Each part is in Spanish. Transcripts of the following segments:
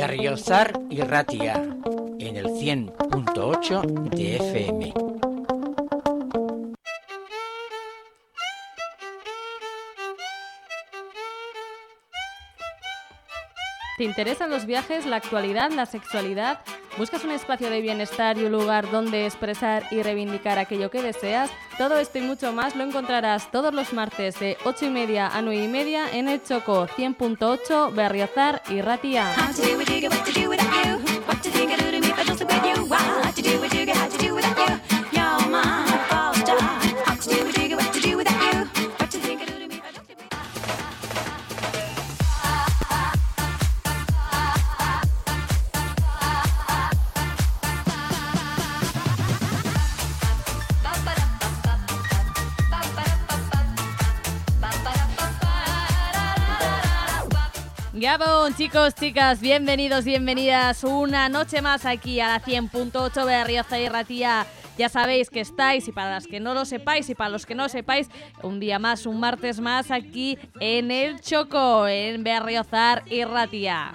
Berriozar y Ratia en el 100.8 de FM. ¿Te interesan los viajes, la actualidad, la sexualidad? ¿Buscas un espacio de bienestar y un lugar donde expresar y reivindicar aquello que deseas? Todo esto y mucho más lo encontrarás todos los martes de 8 y media a 9 y media en el Choco 100.8 Berriozar y Ratia. Chicos, chicas, bienvenidos, bienvenidas una noche más aquí a la 100.8 de Rioza y Ratía. Ya sabéis que estáis, y para las que no lo sepáis, y para los que no sepáis, un día más, un martes más aquí en el Choco, en Berriozar y Ratía.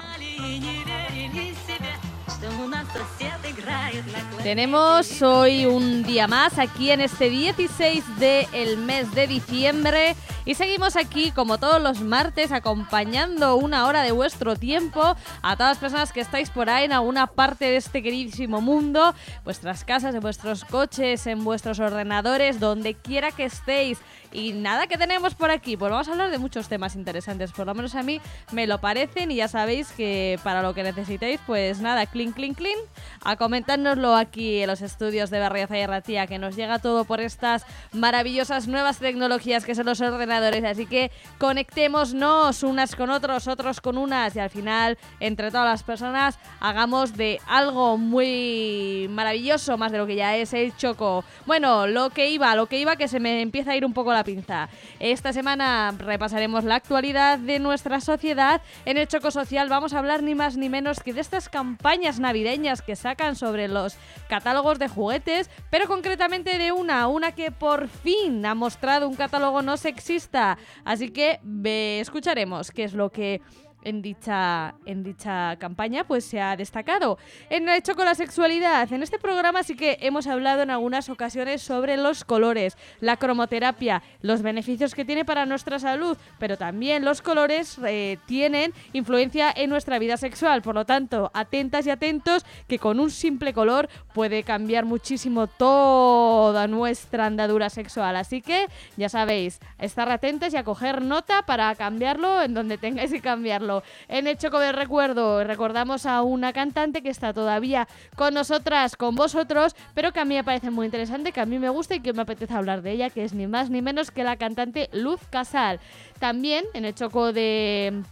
Tenemos hoy un día más aquí en este 16 del mes de diciembre y seguimos aquí como todos los martes acompañando una hora de vuestro tiempo a todas las personas que estáis por ahí en alguna parte de este queridísimo mundo, vuestras casas, en vuestros coches, en vuestros ordenadores, donde quiera que estéis. Y nada que tenemos por aquí, pues vamos a hablar de muchos temas interesantes, por lo menos a mí me lo parecen y ya sabéis que para lo que necesitéis, pues nada, clean, clean, clean, a comentárnoslo aquí en los estudios de Barriaza y que nos llega todo por estas maravillosas nuevas tecnologías que son los ordenadores, así que conectémonos unas con otros, otros con unas y al final, entre todas las personas, hagamos de algo muy maravilloso, más de lo que ya es el choco. Bueno, lo que iba, lo que iba, que se me empieza a ir un poco la pinza. Esta semana repasaremos la actualidad de nuestra sociedad. En el Choco Social vamos a hablar ni más ni menos que de estas campañas navideñas que sacan sobre los catálogos de juguetes, pero concretamente de una, una que por fin ha mostrado un catálogo no sexista. Así que escucharemos qué es lo que en dicha, en dicha campaña pues se ha destacado. En el hecho con la sexualidad, en este programa sí que hemos hablado en algunas ocasiones sobre los colores, la cromoterapia, los beneficios que tiene para nuestra salud, pero también los colores eh, tienen influencia en nuestra vida sexual. Por lo tanto, atentas y atentos que con un simple color puede cambiar muchísimo toda nuestra andadura sexual. Así que ya sabéis, estar atentos y a coger nota para cambiarlo en donde tengáis que cambiarlo. En el Choco de Recuerdo recordamos a una cantante que está todavía con nosotras, con vosotros, pero que a mí me parece muy interesante, que a mí me gusta y que me apetece hablar de ella, que es ni más ni menos que la cantante Luz Casal. También en el Choco de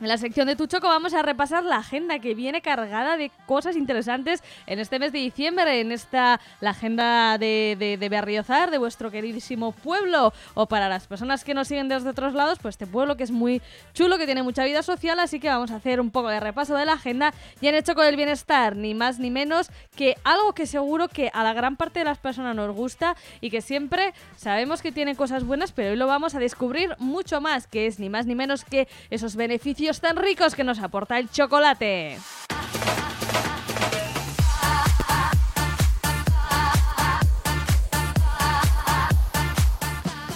en la sección de Tu Choco vamos a repasar la agenda que viene cargada de cosas interesantes en este mes de diciembre, en esta la agenda de, de, de Berriozar, de vuestro queridísimo pueblo, o para las personas que nos siguen desde otros lados, pues este pueblo que es muy chulo, que tiene mucha vida social, así que vamos a hacer un poco de repaso de la agenda. Y en el Choco del Bienestar, ni más ni menos que algo que seguro que a la gran parte de las personas nos gusta y que siempre sabemos que tiene cosas buenas, pero hoy lo vamos a descubrir mucho más, que es ni más ni menos que esos beneficios tan ricos que nos aporta el chocolate.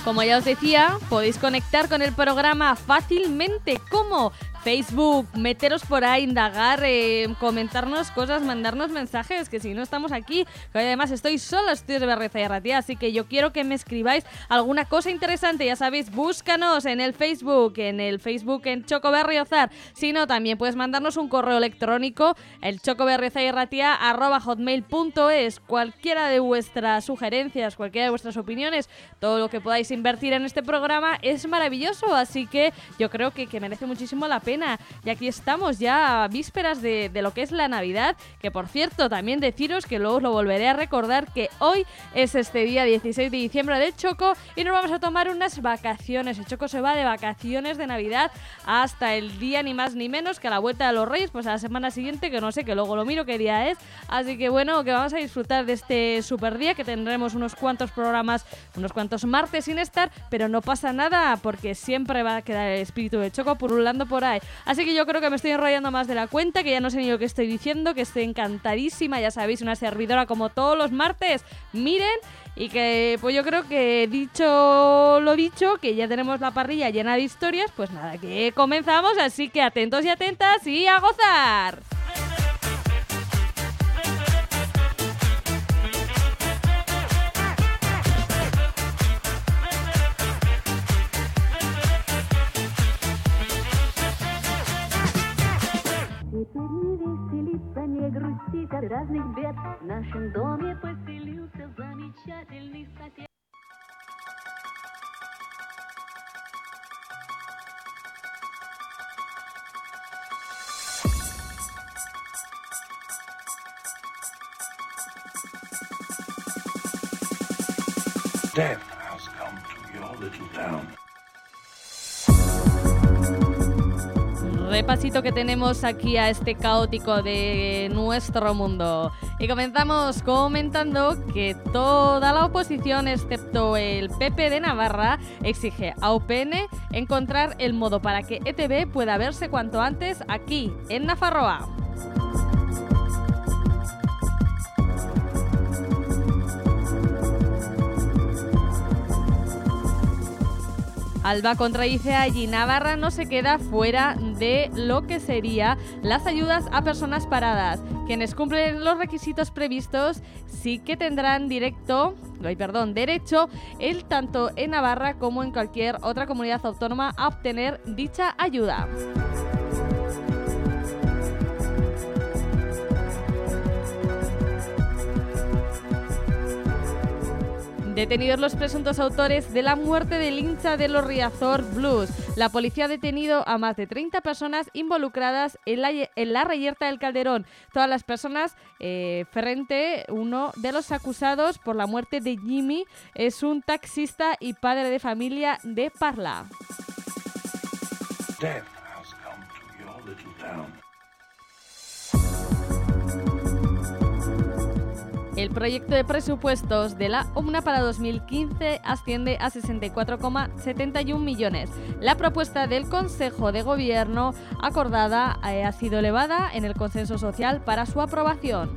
Como ya os decía, podéis conectar con el programa fácilmente. ¿Cómo? Facebook, meteros por ahí, indagar, eh, comentarnos cosas, mandarnos mensajes, que si no estamos aquí, que además estoy solo, estoy de Berreza y Ratía, así que yo quiero que me escribáis alguna cosa interesante, ya sabéis, búscanos en el Facebook, en el Facebook en Choco Berriozar, si no, también puedes mandarnos un correo electrónico, el hotmail.es, cualquiera de vuestras sugerencias, cualquiera de vuestras opiniones, todo lo que podáis invertir en este programa es maravilloso, así que yo creo que, que merece muchísimo la pena y aquí estamos ya a vísperas de, lo que es la Navidad, que por cierto también deciros que luego os lo volveré a recordar que hoy es este día 16 de diciembre de Choco y nos vamos a tomar unas vacaciones. El Choco se va de vacaciones de Navidad hasta el día ni más ni menos que a la vuelta de los Reyes, pues a la semana siguiente, que no sé, que luego lo miro qué día es. Así que bueno, que vamos a disfrutar de este super día, que tendremos unos cuantos programas, unos cuantos martes sin estar, pero no pasa nada porque siempre va a quedar el espíritu de Choco purulando por ahí. Así que yo creo que me estoy enrollando más de la cuenta, que ya no sé ni lo que estoy diciendo, que estoy encantadísima, ya sabéis, una servidora como todos los martes. Miren, y que pues yo creo que dicho lo dicho, que ya tenemos la parrilla llena de historias, pues nada, que comenzamos, así que atentos y atentas y a gozar. Разных бед. В нашем доме поселился замечательный сосед. Death repasito que tenemos aquí a este caótico de nuestro mundo. Y comenzamos comentando que toda la oposición, excepto el PP de Navarra, exige a UPN encontrar el modo para que ETB pueda verse cuanto antes aquí, en Nafarroa. Alba contradice allí Navarra no se queda fuera de lo que sería las ayudas a personas paradas. Quienes cumplen los requisitos previstos sí que tendrán directo, perdón, derecho el tanto en Navarra como en cualquier otra comunidad autónoma a obtener dicha ayuda. Detenidos los presuntos autores de la muerte del hincha de los Riazor Blues. La policía ha detenido a más de 30 personas involucradas en la, en la reyerta del Calderón. Todas las personas eh, frente uno de los acusados por la muerte de Jimmy es un taxista y padre de familia de Parla. El proyecto de presupuestos de la OMNA para 2015 asciende a 64,71 millones. La propuesta del Consejo de Gobierno acordada eh, ha sido elevada en el consenso social para su aprobación.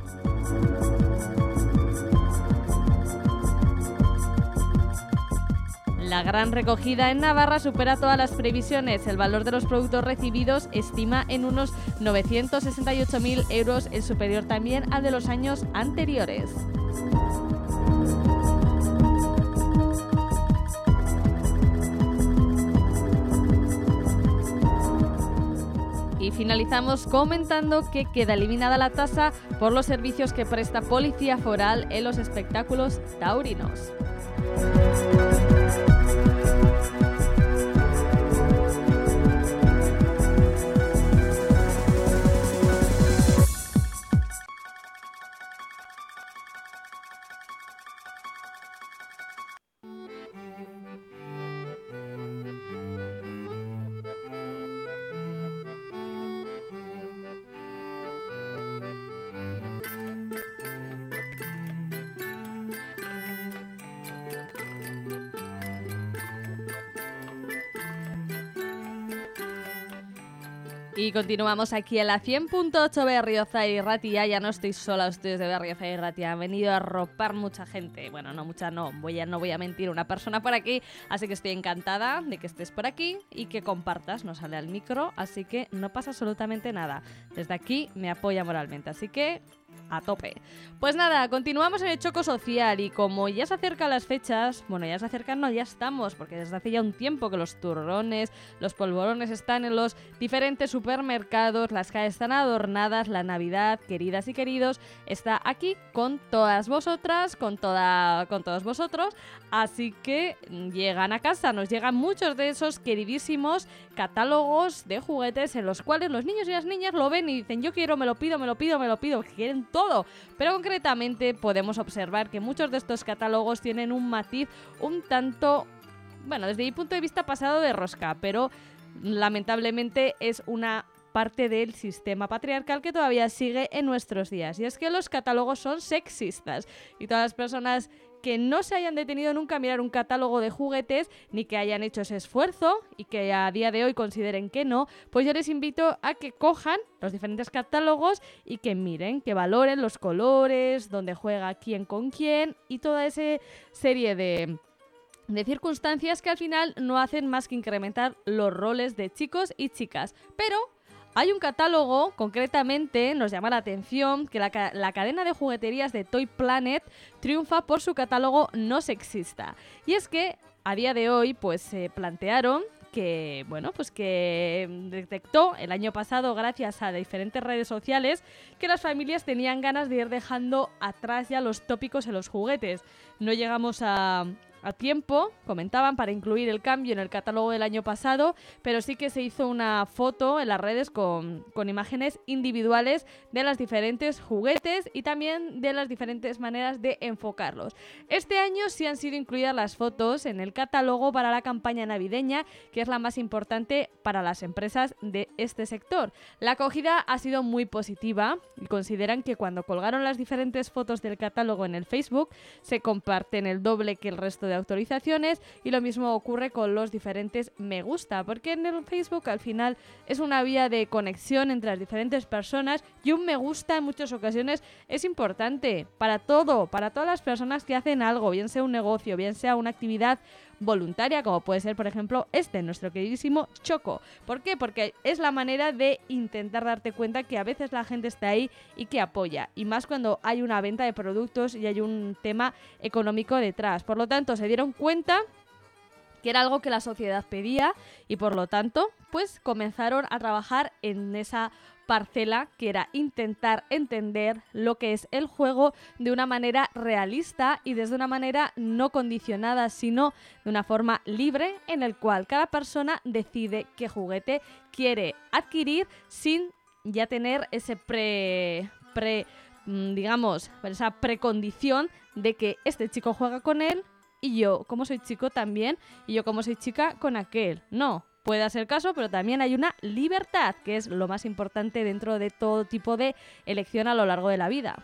La gran recogida en Navarra supera todas las previsiones. El valor de los productos recibidos estima en unos 968.000 euros, el superior también al de los años anteriores. Y finalizamos comentando que queda eliminada la tasa por los servicios que presta Policía Foral en los espectáculos taurinos. Continuamos aquí en la 100.8 Berrioza y Ratia. Ya no estoy sola, ustedes de Berrioza y Ratia. Han venido a ropar mucha gente. Bueno, no mucha, no. Voy a, no voy a mentir, una persona por aquí. Así que estoy encantada de que estés por aquí y que compartas. No sale al micro, así que no pasa absolutamente nada. Desde aquí me apoya moralmente. Así que a tope. Pues nada, continuamos en el choco social y como ya se acercan las fechas, bueno, ya se acercan, no, ya estamos, porque desde hace ya un tiempo que los turrones, los polvorones están en los diferentes supermercados, las calles están adornadas, la Navidad, queridas y queridos, está aquí con todas vosotras, con, toda, con todos vosotros, así que llegan a casa, nos llegan muchos de esos queridísimos catálogos de juguetes en los cuales los niños y las niñas lo ven y dicen, yo quiero, me lo pido, me lo pido, me lo pido, quieren todo. Pero concretamente podemos observar que muchos de estos catálogos tienen un matiz un tanto, bueno, desde mi punto de vista pasado de rosca, pero lamentablemente es una parte del sistema patriarcal que todavía sigue en nuestros días. Y es que los catálogos son sexistas y todas las personas que no se hayan detenido nunca a mirar un catálogo de juguetes ni que hayan hecho ese esfuerzo y que a día de hoy consideren que no, pues yo les invito a que cojan los diferentes catálogos y que miren, que valoren los colores, dónde juega quién con quién y toda esa serie de de circunstancias que al final no hacen más que incrementar los roles de chicos y chicas. Pero hay un catálogo, concretamente, nos llama la atención que la, cadena de jugueterías de Toy Planet triunfa por su catálogo no sexista. Y es que a día de hoy, pues se plantearon que, bueno, pues que detectó el año pasado, gracias a diferentes redes sociales, que las familias tenían ganas de ir dejando atrás ya los tópicos en los juguetes. No llegamos a, a tiempo, comentaban, para incluir el cambio en el catálogo del año pasado, pero sí que se hizo una foto en las redes con, imágenes individuales de los diferentes juguetes y también de las diferentes maneras de enfocarlos. Este año sí han sido incluidas las fotos en el catálogo para la campaña navideña, que es la más importante para las empresas de este sector. La acogida ha sido muy positiva y consideran que cuando colgaron las diferentes fotos del catálogo en el Facebook, se comparten el doble que el resto de de autorizaciones y lo mismo ocurre con los diferentes me gusta, porque en el Facebook al final es una vía de conexión entre las diferentes personas y un me gusta en muchas ocasiones es importante para todo, para todas las personas que hacen algo, bien sea un negocio, bien sea una actividad voluntaria, como puede ser, por ejemplo, este, nuestro queridísimo Choco. ¿Por qué? Porque es la manera de intentar darte cuenta que a veces la gente está ahí y que apoya. Y más cuando hay una venta de productos y hay un tema económico detrás. Por lo tanto, se dieron cuenta que era algo que la sociedad pedía y por lo tanto, pues comenzaron a trabajar en esa parcela que era intentar entender lo que es el juego de una manera realista y desde una manera no condicionada, sino de una forma libre en el cual cada persona decide qué juguete quiere adquirir sin ya tener ese pre pre mm, digamos, esa precondición de que este chico juega con él y yo, como soy chico, también, y yo, como soy chica, con aquel. No, puede hacer caso, pero también hay una libertad, que es lo más importante dentro de todo tipo de elección a lo largo de la vida.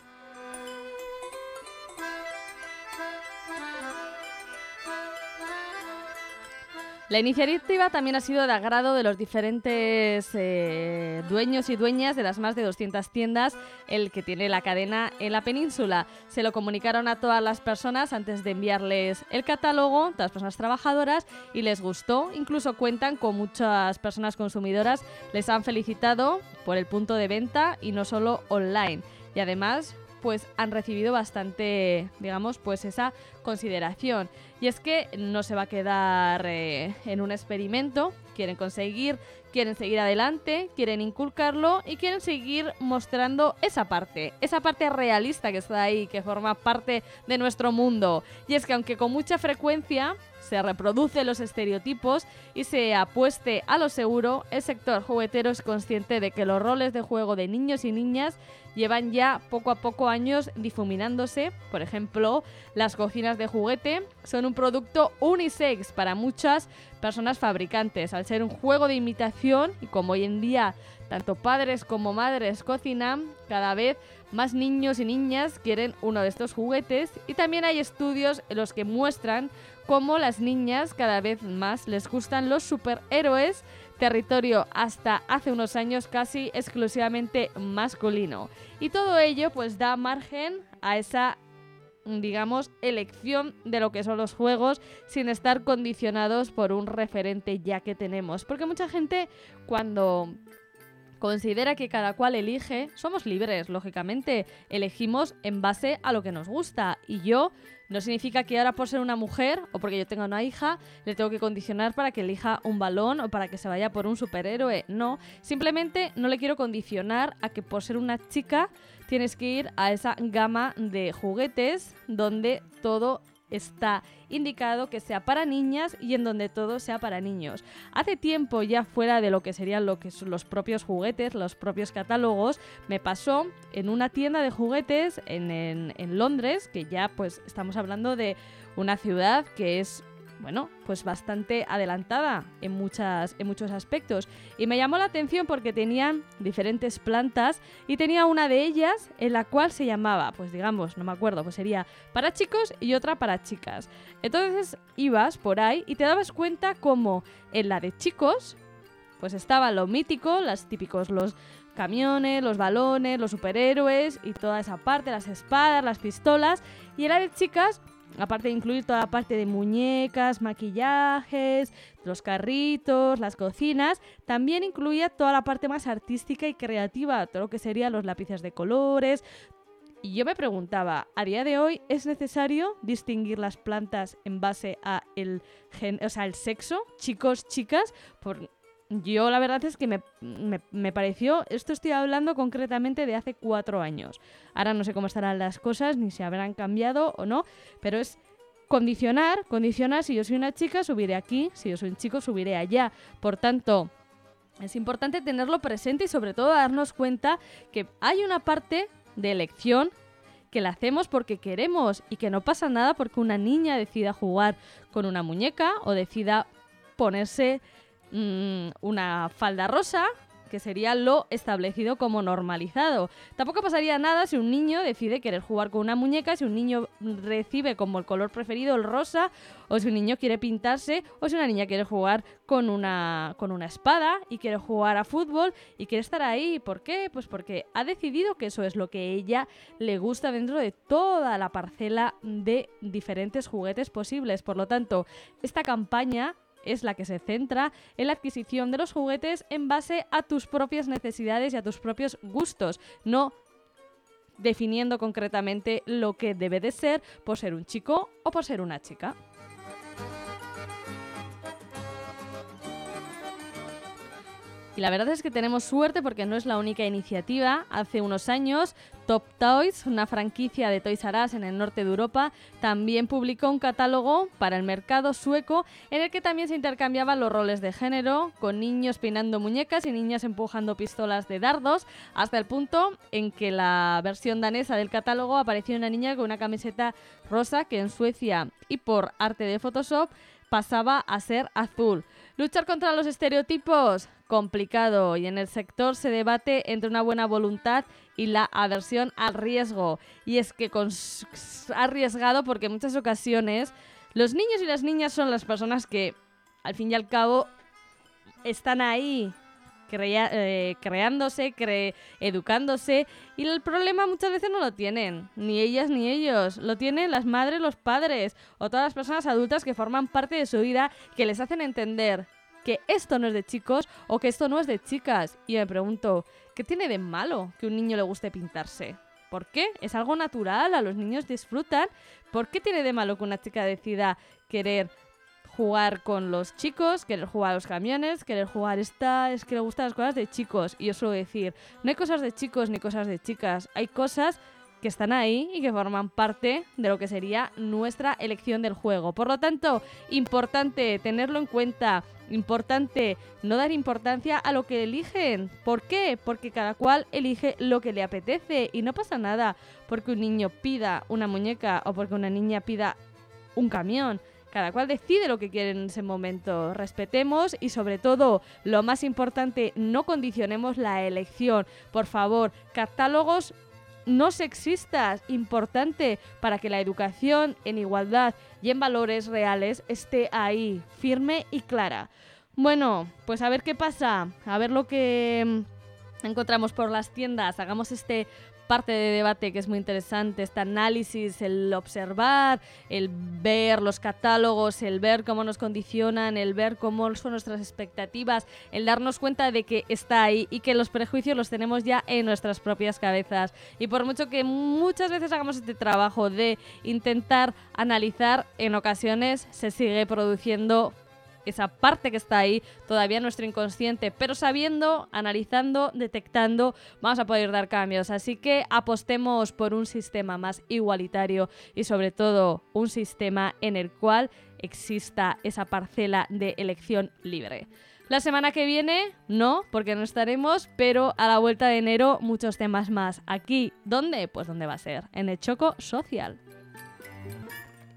La iniciativa también ha sido de agrado de los diferentes eh, dueños y dueñas de las más de 200 tiendas el que tiene la cadena en la península. Se lo comunicaron a todas las personas antes de enviarles el catálogo, todas las personas trabajadoras, y les gustó. Incluso cuentan con muchas personas consumidoras, les han felicitado por el punto de venta y no solo online. Y además pues han recibido bastante, digamos, pues esa consideración. Y es que no se va a quedar eh, en un experimento, quieren conseguir, quieren seguir adelante, quieren inculcarlo y quieren seguir mostrando esa parte, esa parte realista que está ahí, que forma parte de nuestro mundo. Y es que aunque con mucha frecuencia se reproducen los estereotipos y se apueste a lo seguro, el sector juguetero es consciente de que los roles de juego de niños y niñas llevan ya poco a poco años difuminándose. Por ejemplo, las cocinas de juguete son un producto unisex para muchas personas fabricantes, al ser un juego de imitación y como hoy en día tanto padres como madres cocinan, cada vez más niños y niñas quieren uno de estos juguetes y también hay estudios en los que muestran cómo las niñas cada vez más les gustan los superhéroes, territorio hasta hace unos años casi exclusivamente masculino. Y todo ello pues da margen a esa digamos, elección de lo que son los juegos sin estar condicionados por un referente ya que tenemos. Porque mucha gente cuando considera que cada cual elige, somos libres, lógicamente, elegimos en base a lo que nos gusta. Y yo no significa que ahora por ser una mujer o porque yo tenga una hija le tengo que condicionar para que elija un balón o para que se vaya por un superhéroe. No, simplemente no le quiero condicionar a que por ser una chica tienes que ir a esa gama de juguetes donde todo está indicado que sea para niñas y en donde todo sea para niños. Hace tiempo ya fuera de lo que serían los propios juguetes, los propios catálogos, me pasó en una tienda de juguetes en, en Londres, que ya pues estamos hablando de una ciudad que es bueno, pues bastante adelantada en, muchas, en muchos aspectos. Y me llamó la atención porque tenían diferentes plantas y tenía una de ellas en la cual se llamaba, pues digamos, no me acuerdo, pues sería para chicos y otra para chicas. Entonces ibas por ahí y te dabas cuenta como en la de chicos, pues estaba lo mítico, las típicos, los camiones, los balones, los superhéroes y toda esa parte, las espadas, las pistolas. Y en la de chicas aparte de incluir toda la parte de muñecas, maquillajes, los carritos, las cocinas, también incluía toda la parte más artística y creativa, todo lo que serían los lápices de colores. Y yo me preguntaba, ¿a día de hoy es necesario distinguir las plantas en base a el, o sea, el sexo? Chicos, chicas, por, yo la verdad es que me, pareció, esto estoy hablando concretamente de hace cuatro años. Ahora no sé cómo estarán las cosas, ni si habrán cambiado o no, pero es condicionar, condicionar, si yo soy una chica, subiré aquí, si yo soy un chico, subiré allá. Por tanto, es importante tenerlo presente y sobre todo darnos cuenta que hay una parte de elección que la hacemos porque queremos y que no pasa nada porque una niña decida jugar con una muñeca o decida ponerse Mm, una falda rosa, que sería lo establecido como normalizado. Tampoco pasaría nada si un niño decide querer jugar con una muñeca, si un niño recibe como el color preferido el rosa, o si un niño quiere pintarse, o si una niña quiere jugar con una, con una espada y quiere jugar a fútbol y quiere estar ahí. ¿Por qué? Pues porque ha decidido que eso es lo que ella le gusta dentro de toda la parcela de diferentes juguetes posibles. Por lo tanto, esta campaña es la que se centra en la adquisición de los juguetes en base a tus propias necesidades y a tus propios gustos, no definiendo concretamente lo que debe de ser por ser un chico o por ser una chica. Y la verdad es que tenemos suerte porque no es la única iniciativa. Hace unos años, Top Toys, una franquicia de Toys R Us en el norte de Europa, también publicó un catálogo para el mercado sueco en el que también se intercambiaban los roles de género, con niños peinando muñecas y niñas empujando pistolas de dardos, hasta el punto en que la versión danesa del catálogo apareció una niña con una camiseta rosa que en Suecia y por arte de Photoshop pasaba a ser azul. Luchar contra los estereotipos, complicado y en el sector se debate entre una buena voluntad y la aversión al riesgo. Y es que arriesgado porque en muchas ocasiones los niños y las niñas son las personas que al fin y al cabo están ahí eh, creándose, educándose y el problema muchas veces no lo tienen, ni ellas ni ellos, lo tienen las madres, los padres o todas las personas adultas que forman parte de su vida que les hacen entender que esto no es de chicos o que esto no es de chicas. Y me pregunto, ¿qué tiene de malo que un niño le guste pintarse? ¿Por qué? Es algo natural, a los niños disfrutan. ¿Por qué tiene de malo que una chica decida querer jugar con los chicos, querer jugar a los camiones, querer jugar esta, es que le gustan las cosas de chicos. Y yo suelo decir, no hay cosas de chicos ni cosas de chicas, hay cosas que están ahí y que forman parte de lo que sería nuestra elección del juego. Por lo tanto, importante tenerlo en cuenta, importante no dar importancia a lo que eligen. ¿Por qué? Porque cada cual elige lo que le apetece y no pasa nada porque un niño pida una muñeca o porque una niña pida un camión. Cada cual decide lo que quiere en ese momento. Respetemos y sobre todo, lo más importante, no condicionemos la elección. Por favor, catálogos no sexistas, importante para que la educación en igualdad y en valores reales esté ahí, firme y clara. Bueno, pues a ver qué pasa, a ver lo que mm, encontramos por las tiendas, hagamos este parte de debate que es muy interesante, este análisis, el observar, el ver los catálogos, el ver cómo nos condicionan, el ver cómo son nuestras expectativas, el darnos cuenta de que está ahí y que los prejuicios los tenemos ya en nuestras propias cabezas. Y por mucho que muchas veces hagamos este trabajo de intentar analizar, en ocasiones se sigue produciendo esa parte que está ahí, todavía nuestro inconsciente, pero sabiendo, analizando, detectando, vamos a poder dar cambios. Así que apostemos por un sistema más igualitario y sobre todo un sistema en el cual exista esa parcela de elección libre. La semana que viene, no, porque no estaremos, pero a la vuelta de enero muchos temas más. Aquí, ¿dónde? Pues dónde va a ser, en el Choco Social.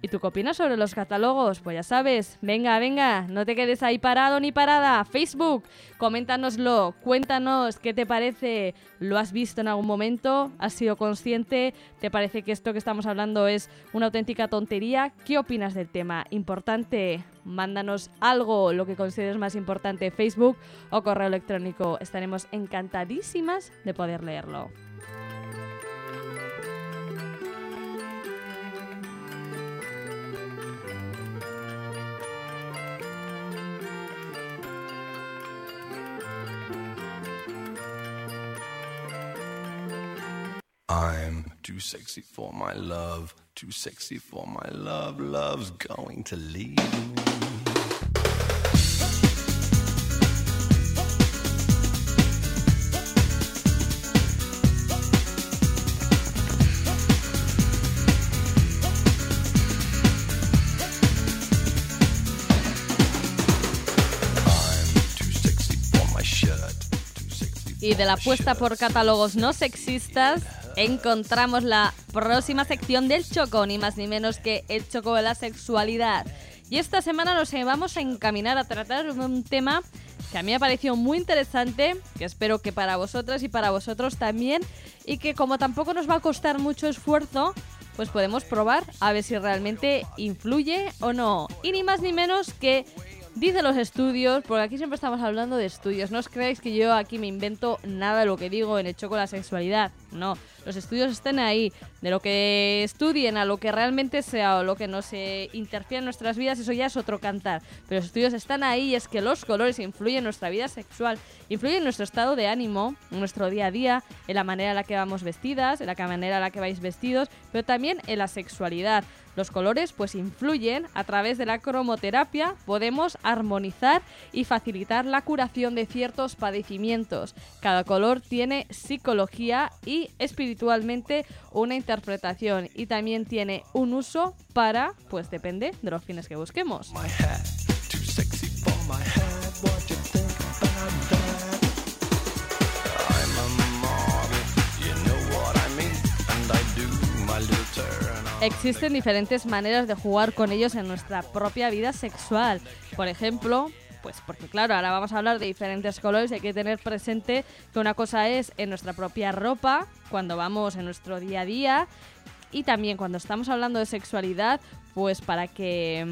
¿Y tú qué opinas sobre los catálogos? Pues ya sabes, venga, venga, no te quedes ahí parado ni parada. Facebook, coméntanoslo, cuéntanos qué te parece, ¿lo has visto en algún momento? ¿Has sido consciente? ¿Te parece que esto que estamos hablando es una auténtica tontería? ¿Qué opinas del tema? Importante, mándanos algo, lo que consideres más importante, Facebook o correo electrónico. Estaremos encantadísimas de poder leerlo. I'm too sexy for my love, too sexy for my love. Love's going to leave me. Y de la apuesta por catálogos no sexistas encontramos la próxima sección del Choco, ni más ni menos que el Choco de la sexualidad. Y esta semana nos vamos a encaminar a tratar un tema que a mí me ha parecido muy interesante, que espero que para vosotras y para vosotros también, y que como tampoco nos va a costar mucho esfuerzo, pues podemos probar a ver si realmente influye o no. Y ni más ni menos que Dice los estudios, porque aquí siempre estamos hablando de estudios. No os creáis que yo aquí me invento nada de lo que digo en hecho con la sexualidad. No, los estudios están ahí. De lo que estudien a lo que realmente sea o lo que nos interfiere en nuestras vidas, eso ya es otro cantar. Pero los estudios están ahí y es que los colores influyen en nuestra vida sexual, influyen en nuestro estado de ánimo, en nuestro día a día, en la manera en la que vamos vestidas, en la manera en la que vais vestidos, pero también en la sexualidad. Los colores pues influyen a través de la cromoterapia, podemos armonizar y facilitar la curación de ciertos padecimientos. Cada color tiene psicología y espiritualmente una interpretación y también tiene un uso para, pues depende de los fines que busquemos. Existen diferentes maneras de jugar con ellos en nuestra propia vida sexual. Por ejemplo, pues porque claro, ahora vamos a hablar de diferentes colores y hay que tener presente que una cosa es en nuestra propia ropa, cuando vamos en nuestro día a día, y también cuando estamos hablando de sexualidad, pues para que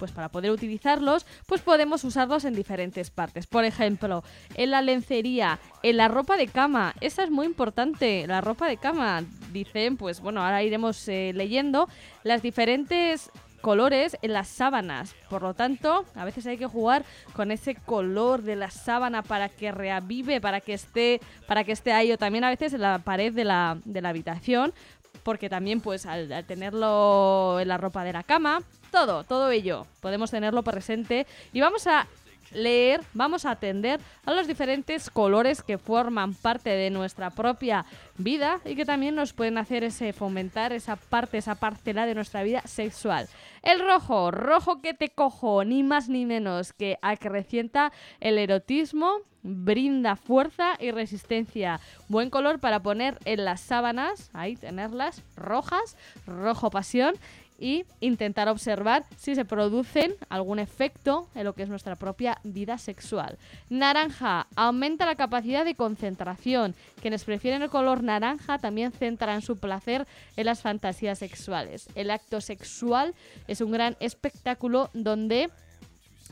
pues para poder utilizarlos, pues podemos usarlos en diferentes partes. Por ejemplo, en la lencería, en la ropa de cama. Esa es muy importante, la ropa de cama. Dicen, pues bueno, ahora iremos eh, leyendo las diferentes colores en las sábanas. Por lo tanto, a veces hay que jugar con ese color de la sábana para que reavive, para que esté, para que esté ahí, o también a veces en la pared de la, de la habitación, porque también pues al, tenerlo en la ropa de la cama, todo, todo ello podemos tenerlo presente y vamos a leer, vamos a atender a los diferentes colores que forman parte de nuestra propia vida y que también nos pueden hacer ese fomentar esa parte, esa parcela de nuestra vida sexual. El rojo, rojo que te cojo, ni más ni menos que acrecienta el erotismo, brinda fuerza y resistencia. Buen color para poner en las sábanas, ahí tenerlas rojas, rojo pasión y intentar observar si se producen algún efecto en lo que es nuestra propia vida sexual. Naranja aumenta la capacidad de concentración. Quienes prefieren el color naranja también centran su placer en las fantasías sexuales. El acto sexual es un gran espectáculo donde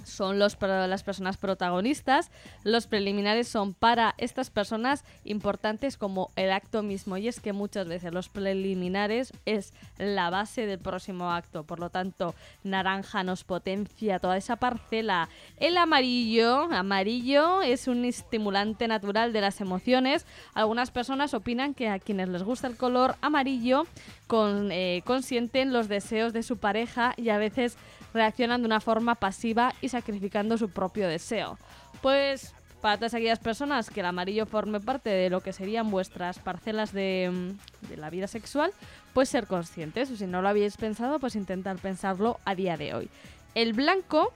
son los, las personas protagonistas. Los preliminares son para estas personas importantes como el acto mismo. Y es que muchas veces los preliminares es la base del próximo acto. Por lo tanto, naranja nos potencia toda esa parcela. El amarillo, amarillo es un estimulante natural de las emociones. Algunas personas opinan que a quienes les gusta el color amarillo con, eh, consienten los deseos de su pareja y a veces reaccionan de una forma pasiva y sacrificando su propio deseo. Pues para todas aquellas personas que el amarillo forme parte de lo que serían vuestras parcelas de, mm, de, la vida sexual, pues ser conscientes. O si no lo habéis pensado, pues intentar pensarlo a día de hoy. El blanco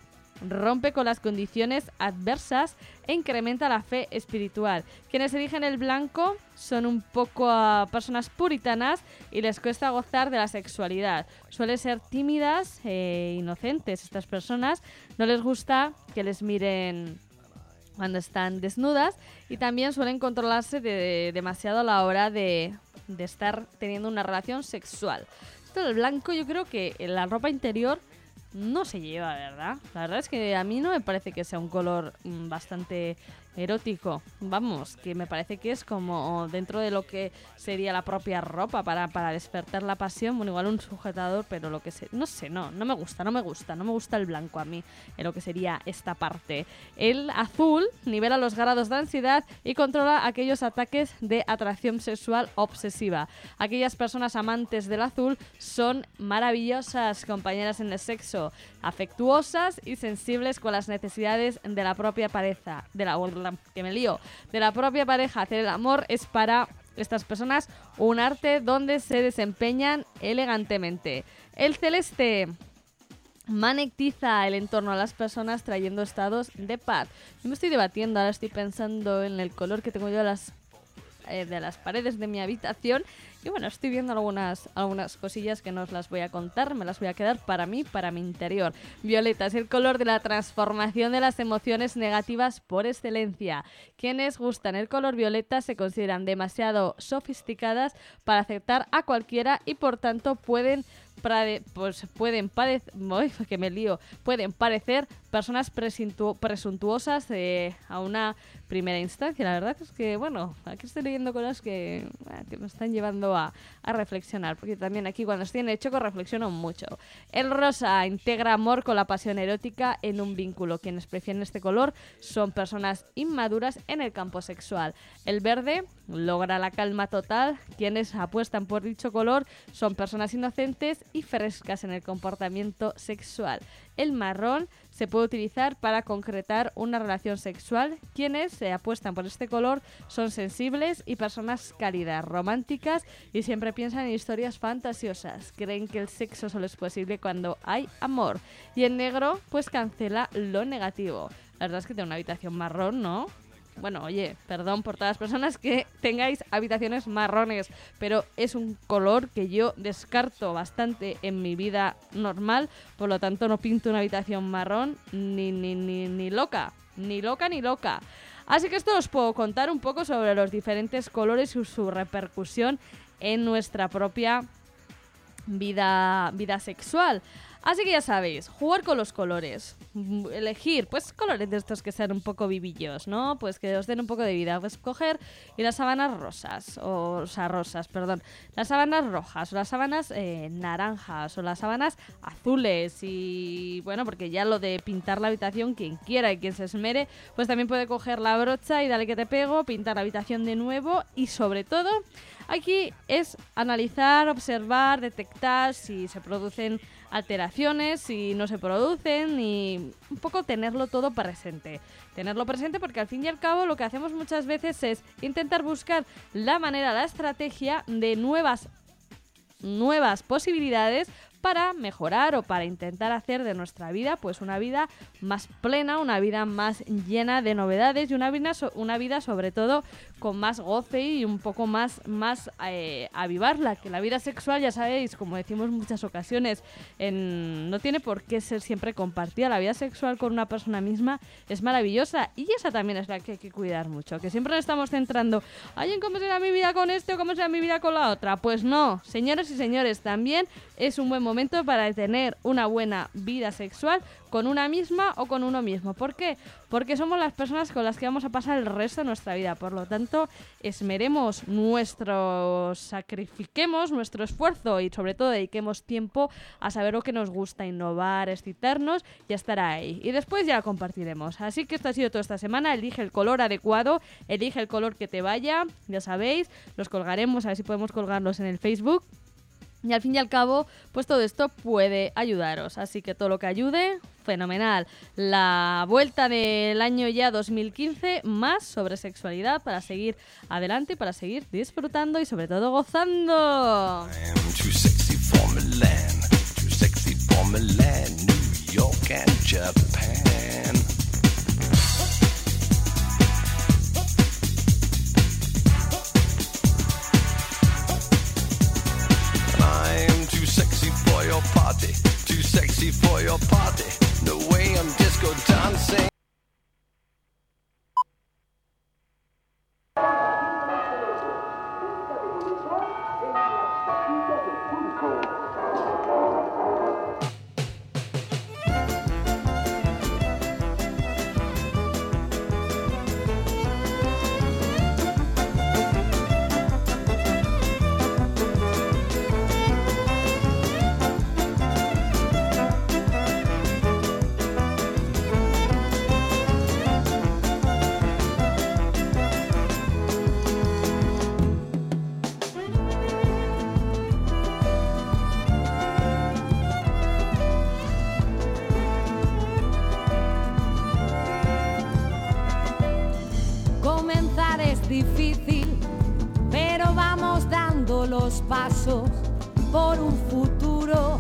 rompe con las condiciones adversas e incrementa la fe espiritual. Quienes eligen el blanco son un poco ah, personas puritanas y les cuesta gozar de la sexualidad. Suelen ser tímidas e inocentes estas personas. No les gusta que les miren cuando están desnudas y también suelen controlarse de, demasiado a la hora de, de estar teniendo una relación sexual. Esto del blanco yo creo que en la ropa interior no se lleva, ¿verdad? La verdad es que a mí no me parece que sea un color mm, bastante erótico. Vamos, que me parece que es como dentro de lo que sería la propia ropa para, para despertar la pasión. Bueno, igual un sujetador, pero lo que sé. No sé, no, no me gusta, no me gusta. No me gusta el blanco a mí, en lo que sería esta parte. El azul nivela los grados de ansiedad y controla aquellos ataques de atracción sexual obsesiva. Aquellas personas amantes del azul son maravillosas compañeras en el sexo, afectuosas y sensibles con las necesidades de la propia pareja, de la que me lío, de la propia pareja. Hacer el amor es para estas personas un arte donde se desempeñan elegantemente. El celeste magnetiza el entorno a las personas trayendo estados de paz. Yo me estoy debatiendo, ahora estoy pensando en el color que tengo yo de las, eh, de las paredes de mi habitación y bueno, estoy viendo algunas, algunas cosillas que no os las voy a contar, me las voy a quedar para mí, para mi interior. Violeta es el color de la transformación de las emociones negativas por excelencia. Quienes gustan el color violeta se consideran demasiado sofisticadas para aceptar a cualquiera y por tanto pueden pues pueden parecer, que me lío, pueden parecer personas presuntuosas eh, a una primera instancia. La verdad es que, bueno, aquí estoy leyendo cosas que, ah, que me están llevando a, a, reflexionar, porque también aquí cuando estoy en el choco reflexiono mucho. El rosa integra amor con la pasión erótica en un vínculo. Quienes prefieren este color son personas inmaduras en el campo sexual. El verde logra la calma total. Quienes apuestan por dicho color son personas inocentes y frescas en el comportamiento sexual. El marrón se puede utilizar para concretar una relación sexual. Quienes se apuestan por este color son sensibles y personas cálidas, románticas y siempre piensan en historias fantasiosas. Creen que el sexo solo es posible cuando hay amor. Y el negro pues cancela lo negativo. La verdad es que tiene una habitación marrón, ¿no? Bueno, oye, perdón por todas las personas que tengáis habitaciones marrones, pero es un color que yo descarto bastante en mi vida normal, por lo tanto no pinto una habitación marrón ni, ni, ni, ni loca, ni loca ni loca. Así que esto os puedo contar un poco sobre los diferentes colores y su repercusión en nuestra propia vida, vida sexual. Así que ya sabéis, jugar con los colores, mm, elegir, pues colores de estos que sean un poco vivillos, ¿no? Pues que os den un poco de vida. Pues coger y las sábanas rosas, o, sea, rosas, perdón, las sábanas rojas, o las sábanas eh, naranjas, o las sábanas azules, y bueno, porque ya lo de pintar la habitación, quien quiera y quien se esmere, pues también puede coger la brocha y dale que te pego, pintar la habitación de nuevo, y sobre todo, aquí es analizar, observar, detectar si se producen alteraciones, si no se producen y un poco tenerlo todo presente. Tenerlo presente porque al fin y al cabo lo que hacemos muchas veces es intentar buscar la manera, la estrategia de nuevas nuevas posibilidades para mejorar o para intentar hacer de nuestra vida pues una vida más plena, una vida más llena de novedades y una vida, una vida sobre todo con más goce y un poco más, más eh, avivarla. Que la vida sexual, ya sabéis, como decimos muchas ocasiones, no tiene por qué ser siempre compartida. La vida sexual con una persona misma es maravillosa y esa también es la que hay que cuidar mucho. Que siempre nos estamos centrando, ay, ¿en cómo será mi vida con este o cómo será mi vida con la otra? Pues no, señores y señores, también es un buen momento para tener una buena vida sexual con una misma o con uno mismo. ¿Por qué? Porque somos las personas con las que vamos a pasar el resto de nuestra vida. Por lo tanto, esmeremos nuestro, sacrifiquemos nuestro esfuerzo y sobre todo dediquemos tiempo a saber lo que nos gusta, innovar, excitarnos y estar ahí. Y después ya compartiremos. Así que esto ha sido toda esta semana. Elige el color adecuado, elige el color que te vaya, ya sabéis. Los colgaremos, a ver si podemos colgarlos en el Facebook. Y al fin y al cabo, pues todo esto puede ayudaros. Así que todo lo que ayude, fenomenal. La vuelta del año ya 2015, más sobre sexualidad para seguir adelante, para seguir disfrutando y sobre todo gozando. Party, too sexy for your party. No way I'm disco dancing. Los pasos por un futuro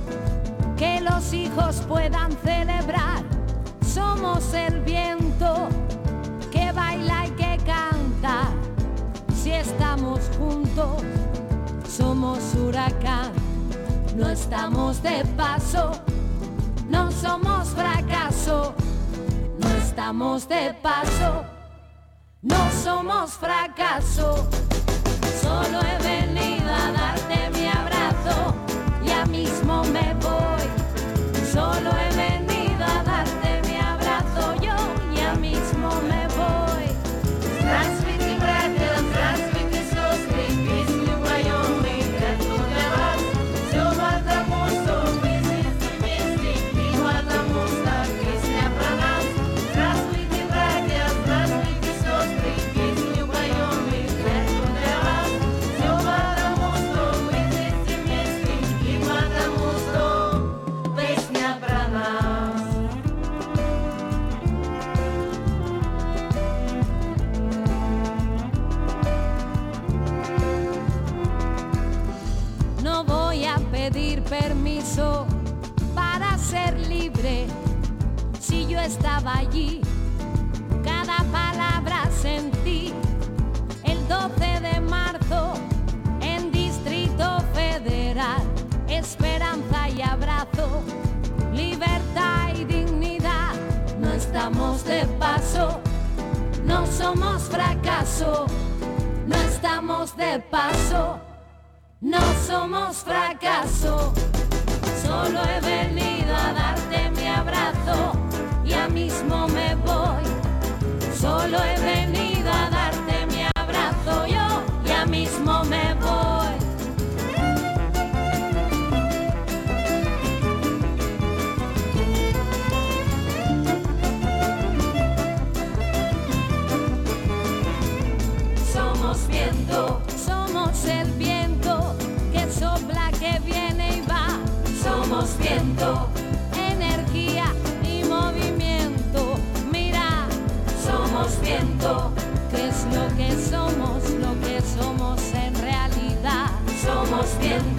que los hijos puedan celebrar. Somos el viento que baila y que canta. Si estamos juntos, somos huracán. No estamos de paso, no somos fracaso. No estamos de paso. No somos fracaso, permiso para ser libre. Si yo estaba allí, cada palabra sentí. El 12 de marzo, en Distrito Federal, esperanza y abrazo, libertad y dignidad. No estamos de paso, no somos fracaso, no estamos de paso. Somos fracaso, solo he venido a darte mi abrazo, ya mismo me voy. Solo he venido Somos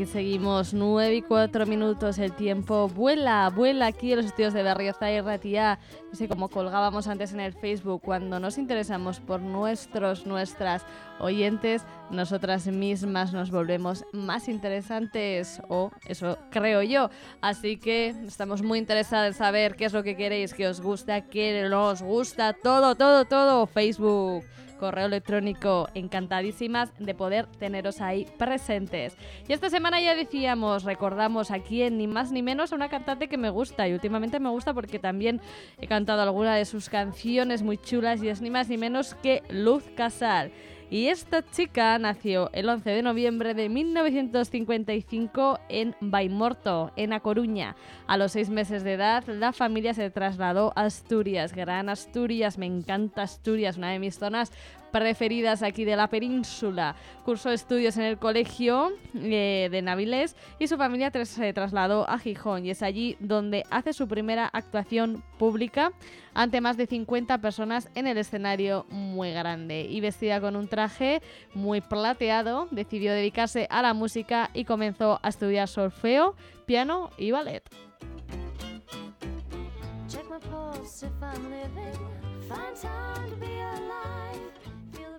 aquí seguimos, 9 y 4 minutos, el tiempo vuela, vuela aquí en los estudios de Berrioza y sé, como colgábamos antes en el Facebook, cuando nos interesamos por nuestros, nuestras oyentes, nosotras mismas nos volvemos más interesantes, o eso creo yo. Así que estamos muy interesados en saber qué es lo que queréis, qué os gusta, qué no os gusta, todo, todo, todo. Facebook correo electrónico. Encantadísimas de poder teneros ahí presentes. Y esta semana ya decíamos, recordamos aquí en ni más ni menos a una cantante que me gusta y últimamente me gusta porque también he cantado alguna de sus canciones muy chulas y es ni más ni menos que Luz Casal. Y esta chica nació el 11 de noviembre de 1955 en Baimorto, en A Coruña. A los seis meses de edad, la familia se trasladó a Asturias, Gran Asturias, me encanta Asturias, una de mis zonas preferidas aquí de la península. Cursó estudios en el colegio eh, de Navilés y su familia se trasladó a Gijón y es allí donde hace su primera actuación pública ante más de 50 personas en el escenario muy grande. Y vestida con un traje muy plateado, decidió dedicarse a la música y comenzó a estudiar solfeo, piano y ballet.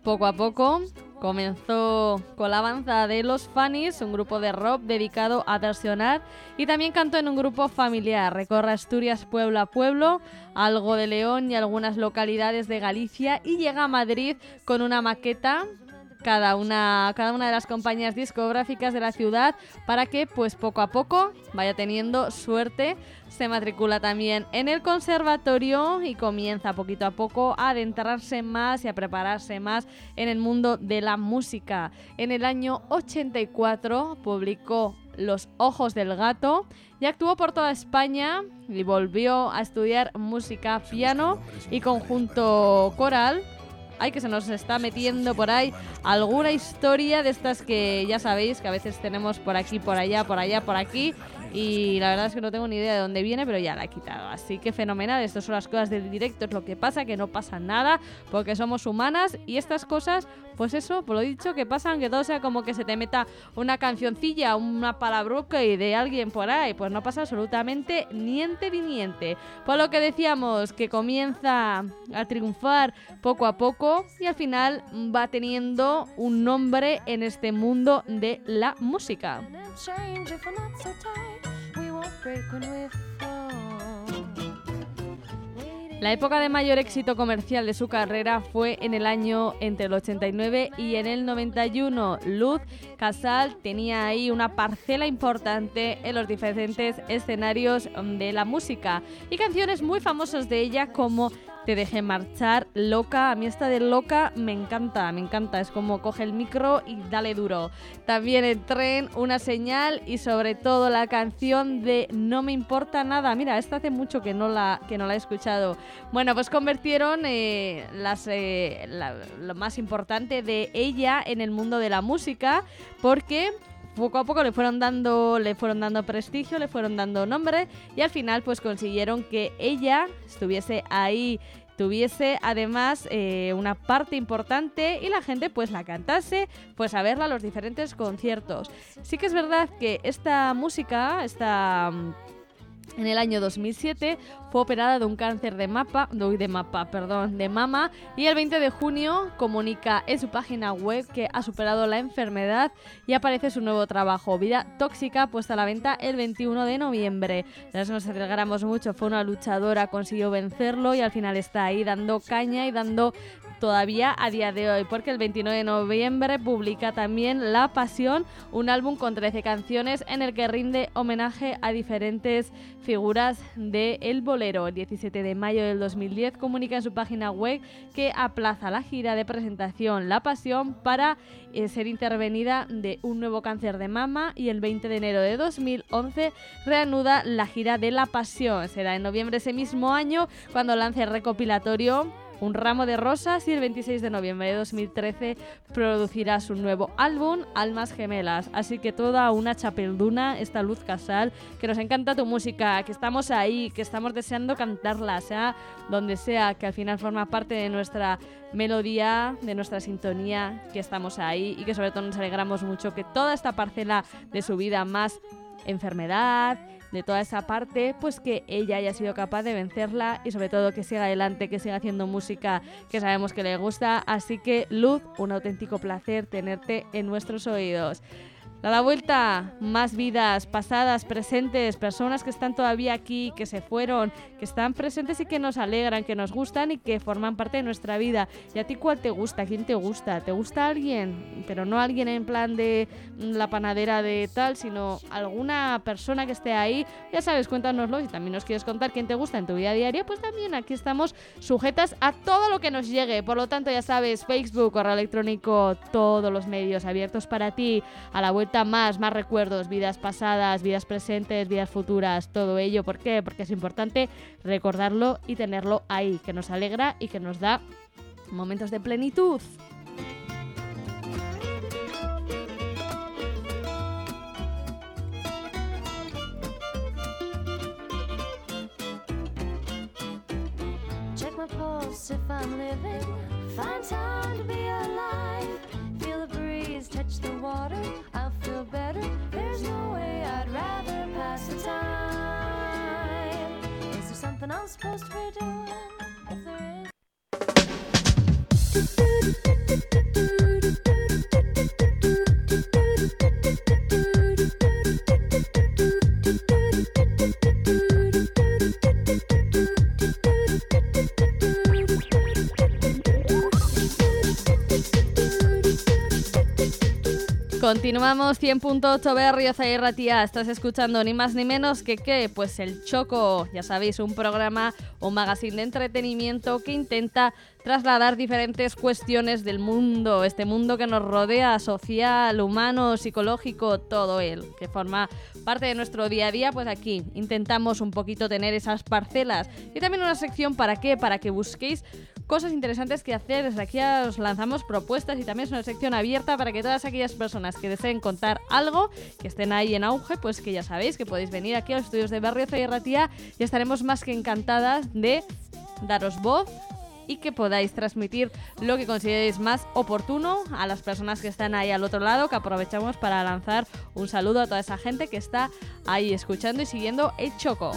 Poco a poco comenzó con la avanzada de Los Funnies, un grupo de rock dedicado a versionar, y también cantó en un grupo familiar. Recorre Asturias pueblo a pueblo, algo de León y algunas localidades de Galicia, y llega a Madrid con una maqueta cada una, cada una de las compañías discográficas de la ciudad para que pues poco a poco vaya teniendo suerte. Se matricula también en el conservatorio y comienza poquito a poco a adentrarse más y a prepararse más en el mundo de la música. En el año 84 publicó Los Ojos del Gato y actuó por toda España y volvió a estudiar música, piano y conjunto coral Ay, que se nos está metiendo por ahí alguna historia de estas que ya sabéis que a veces tenemos por aquí, por allá, por allá, por aquí. Y la verdad es que no tengo ni idea de dónde viene, pero ya la he quitado. Así que fenomenal, estas son las cosas del directo, es lo que pasa, que no pasa nada, porque somos humanas y estas cosas, pues eso, por lo dicho, que pasan, que todo sea como que se te meta una cancioncilla, una palabroca y de alguien por ahí, pues no pasa absolutamente niente viniente. Por lo que decíamos, que comienza a triunfar poco a poco y al final va teniendo un nombre en este mundo de la música. change if we're not so tight. La época de mayor éxito comercial de su carrera fue en el año entre el 89 y en el 91. Luz Casal tenía ahí una parcela importante en los diferentes escenarios mm, de la música y canciones muy famosas de ella como Te dejé marchar, Loca. A mí esta de Loca me encanta, me encanta. Es como coge el micro y dale duro. También el tren, una señal y sobre todo la canción de No me importa nada. Mira, esta hace mucho que no la, que no la he escuchado. Bueno, pues convirtieron eh, las, eh, la- lo más importante de ella en el mundo de la música porque poco a poco le fueron dando le fueron dando prestigio, le fueron dando nombre y al final pues consiguieron que ella estuviese ahí tuviese además eh, una parte importante y la gente pues la cantase pues a verla a los diferentes conciertos. Sí que es verdad que esta música, esta en el año 2007 fue operada de un cáncer de mapa, de, mapa, perdón, de mama y el 20 de junio comunica en su página web que ha superado la enfermedad y aparece su nuevo trabajo, Vida Tóxica, puesta a la venta el 21 de noviembre. Nos alegramos mucho, fue una luchadora, consiguió vencerlo y al final está ahí dando caña y dando todavía a día de hoy, porque el 29 de noviembre publica también La Pasión, un álbum con 13 canciones en el que rinde homenaje a diferentes figuras de El Bolero. El 17 de mayo del 2010 comunica en su página web que aplaza la gira de presentación La Pasión para eh, ser intervenida de un nuevo cáncer de mama y el 20 de enero de 2011 reanuda la gira de La Pasión. Será en noviembre ese mismo año cuando lance el recopilatorio Un ramo de rosas y el 26 de noviembre de 2013 producirá su nuevo álbum Almas Gemelas. Así que toda una chapelduna, esta Luz Casal, que nos encanta tu música, que estamos ahí, que estamos deseando cantarla, sea donde sea, que al final forma parte de nuestra melodía, de nuestra sintonía, que estamos ahí y que sobre todo nos alegramos mucho que toda esta parcela de su vida más enfermedad, de toda esa parte, pues que ella haya sido capaz de vencerla y sobre todo que siga adelante, que siga haciendo música que sabemos que le gusta. Así que Luz, un auténtico placer tenerte en nuestros oídos. A la vuelta, más vidas pasadas, presentes, personas que están todavía aquí, que se fueron, que están presentes y que nos alegran, que nos gustan y que forman parte de nuestra vida. ¿Y a ti cuál te gusta? ¿Quién te gusta? ¿Te gusta alguien? Pero no alguien en plan de mm, la panadera de tal, sino alguna persona que esté ahí. Ya sabes, cuéntanoslo. Si también nos quieres contar quién te gusta en tu vida diaria, pues también aquí estamos sujetas a todo lo que nos llegue. Por lo tanto, ya sabes, Facebook, correo electrónico, todos los medios abiertos para ti. A la vuelta más, más recuerdos, vidas pasadas, vidas presentes, vidas futuras, todo ello. ¿Por qué? Porque es importante recordarlo y tenerlo ahí, que nos alegra y que nos da momentos de plenitud. Check my pulse if I'm living. Find time to be alive. The breeze touch the water. I'll feel better. There's no way I'd rather pass the time. Is there something I'm supposed to be doing? If there is. Continuamos 100.8 Berrios y Ratia. Estás escuchando ni más ni menos que qué, pues el Choco, ya sabéis, un programa, un magazine de entretenimiento que intenta trasladar diferentes cuestiones del mundo, este mundo que nos rodea, social, humano, psicológico, todo él, que forma parte de nuestro día a día, pues aquí intentamos un poquito tener esas parcelas y también una sección para qué, para que busquéis cosas interesantes que hacer. Desde aquí os lanzamos propuestas y también es una sección abierta para que todas aquellas personas que deseen contar algo, que estén ahí en auge, pues que ya sabéis que podéis venir aquí a los estudios de Barrio y Ratía y estaremos más que encantadas de daros voz y que podáis transmitir lo que consideréis más oportuno a las personas que están ahí al otro lado, que aprovechamos para lanzar un saludo a toda esa gente que está ahí escuchando y siguiendo el Choco.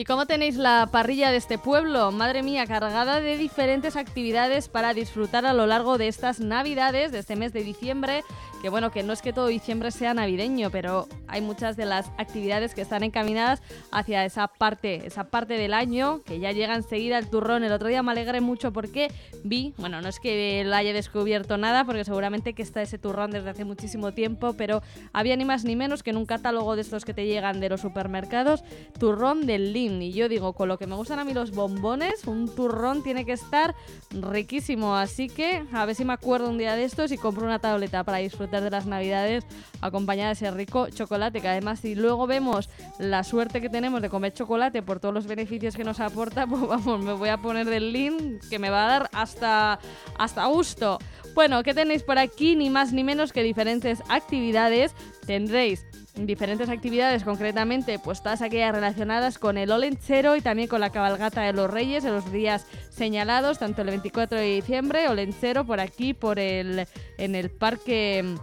¿Y cómo tenéis la parrilla de este pueblo? Madre mía, cargada de diferentes actividades para disfrutar a lo largo de estas navidades, de este mes de diciembre, que bueno, que no es que todo diciembre sea navideño, pero hay muchas de las actividades que están encaminadas hacia esa parte, esa parte del año, que ya llega enseguida el turrón. El otro día me alegré mucho porque vi, bueno, no es que la haya descubierto nada, porque seguramente que está ese turrón desde hace muchísimo tiempo, pero había ni más ni menos que en un catálogo de estos que te llegan de los supermercados, turrón del Y yo digo, con lo que me gustan a mí los bombones, un turrón tiene que estar riquísimo. Así que a ver si me acuerdo un día de estos y compro una tableta para disfrutar de las navidades acompañada de ese rico chocolate. Que además, si luego vemos la suerte que tenemos de comer chocolate por todos los beneficios que nos aporta, pues vamos, me voy a poner del Lin que me va a dar hasta, hasta gusto. Bueno, ¿qué tenéis por aquí? Ni más ni menos que diferentes actividades. Tendréis diferentes actividades, concretamente, pues todas aquellas relacionadas con el Olenchero y también con la cabalgata de los Reyes en los días señalados, tanto el 24 de diciembre, Olenchero por aquí, por el en el parque mm,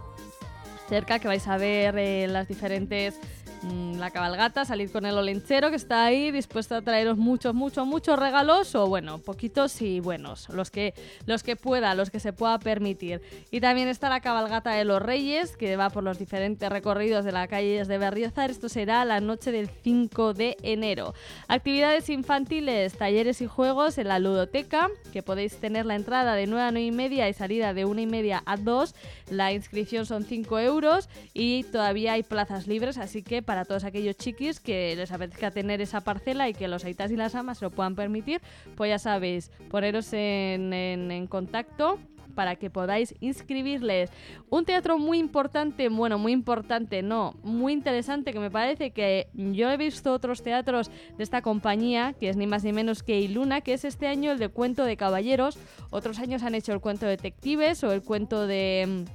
cerca que vais a ver eh, las diferentes la cabalgata, salir con el olenchero que está ahí dispuesto a traeros muchos, muchos, muchos regalos o bueno, poquitos y buenos, los que, los que pueda, los que se pueda permitir. Y también está la cabalgata de los Reyes que va por los diferentes recorridos de la calle de Berriozar. Esto será la noche del 5 de enero. Actividades infantiles, talleres y juegos en la ludoteca, que podéis tener la entrada de 9 a 9 y media y salida de 1 y media a 2. La inscripción son 5 euros y todavía hay plazas libres, así que para todos aquellos chiquis que les apetezca tener esa parcela y que los aitas y las amas se lo puedan permitir, pues ya sabéis, poneros en, en- contacto para que podáis inscribirles. Un teatro muy importante, bueno, muy importante, no, muy interesante, que me parece que yo he visto otros teatros de esta compañía, que es ni más ni menos que Iluna, que es este año el de Cuento de Caballeros. Otros años han hecho el cuento de Detectives o el cuento de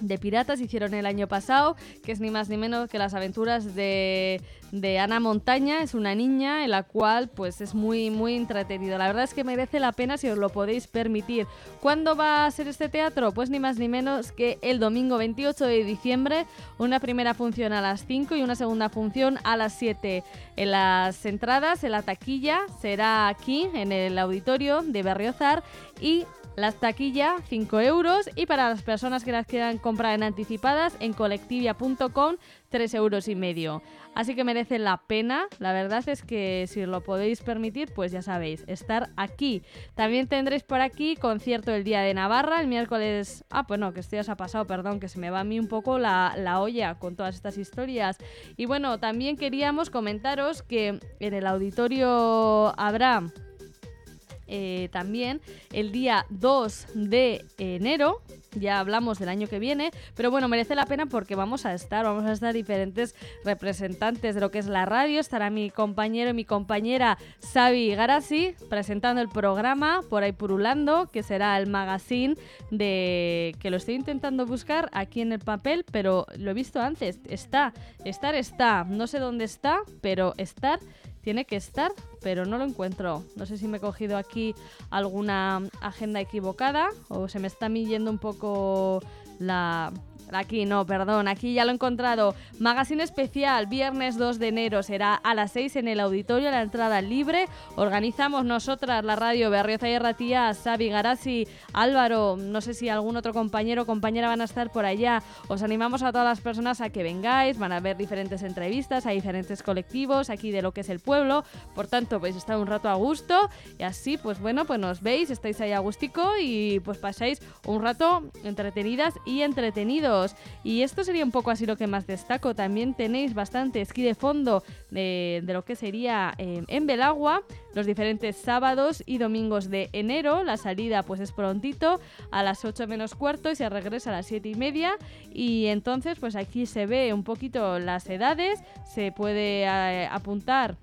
de piratas hicieron el año pasado, que es ni más ni menos que las aventuras de, de, Ana Montaña, es una niña en la cual pues es muy muy entretenido. La verdad es que merece la pena si os lo podéis permitir. ¿Cuándo va a ser este teatro? Pues ni más ni menos que el domingo 28 de diciembre, una primera función a las 5 y una segunda función a las 7. En las entradas, en la taquilla, será aquí en el auditorio de Berriozar y las taquillas 5 euros y para las personas que las quieran comprar en anticipadas en colectivia.com 3 euros y medio. Así que merece la pena. La verdad es que si lo podéis permitir, pues ya sabéis, estar aquí. También tendréis por aquí concierto el día de Navarra, el miércoles... Ah, pues no, que esto ya se ha pasado, perdón, que se me va a mí un poco la, la olla con todas estas historias. Y bueno, también queríamos comentaros que en el auditorio habrá eh, también el día 2 de enero. Ya hablamos del año que viene, pero bueno, merece la pena porque vamos a estar, vamos a estar diferentes representantes de lo que es la radio. Estará mi compañero y mi compañera Xavi Garasi presentando el programa por ahí purulando, que será el magazine de que lo estoy intentando buscar aquí en el papel, pero lo he visto antes. Está, estar está, no sé dónde está, pero estar tiene que estar, pero no lo encuentro. No sé si me he cogido aquí alguna agenda equivocada o se me está yendo un poco la, Aquí no, perdón, aquí ya lo he encontrado. Magazine especial, viernes 2 de enero, será a las 6 en el auditorio, la entrada libre. Organizamos nosotras, la radio Berrioza y Ratía, Xavi Garasi, Álvaro, no sé si algún otro compañero o compañera van a estar por allá. Os animamos a todas las personas a que vengáis, van a ver diferentes entrevistas a diferentes colectivos aquí de lo que es el pueblo. Por tanto, a estar un rato a gusto y así, pues bueno, pues nos veis, estáis ahí a gustico y pues pasáis un rato entretenidas y entretenidos. Y esto sería un poco así lo que más destaco. También tenéis bastante esquí de fondo de, lo que sería eh, en Belagua los diferentes sábados y domingos de enero. La salida pues es prontito a las 8 menos cuarto y se regresa a las 7 y media. Y entonces pues aquí se ve un poquito las edades. Se puede eh, apuntar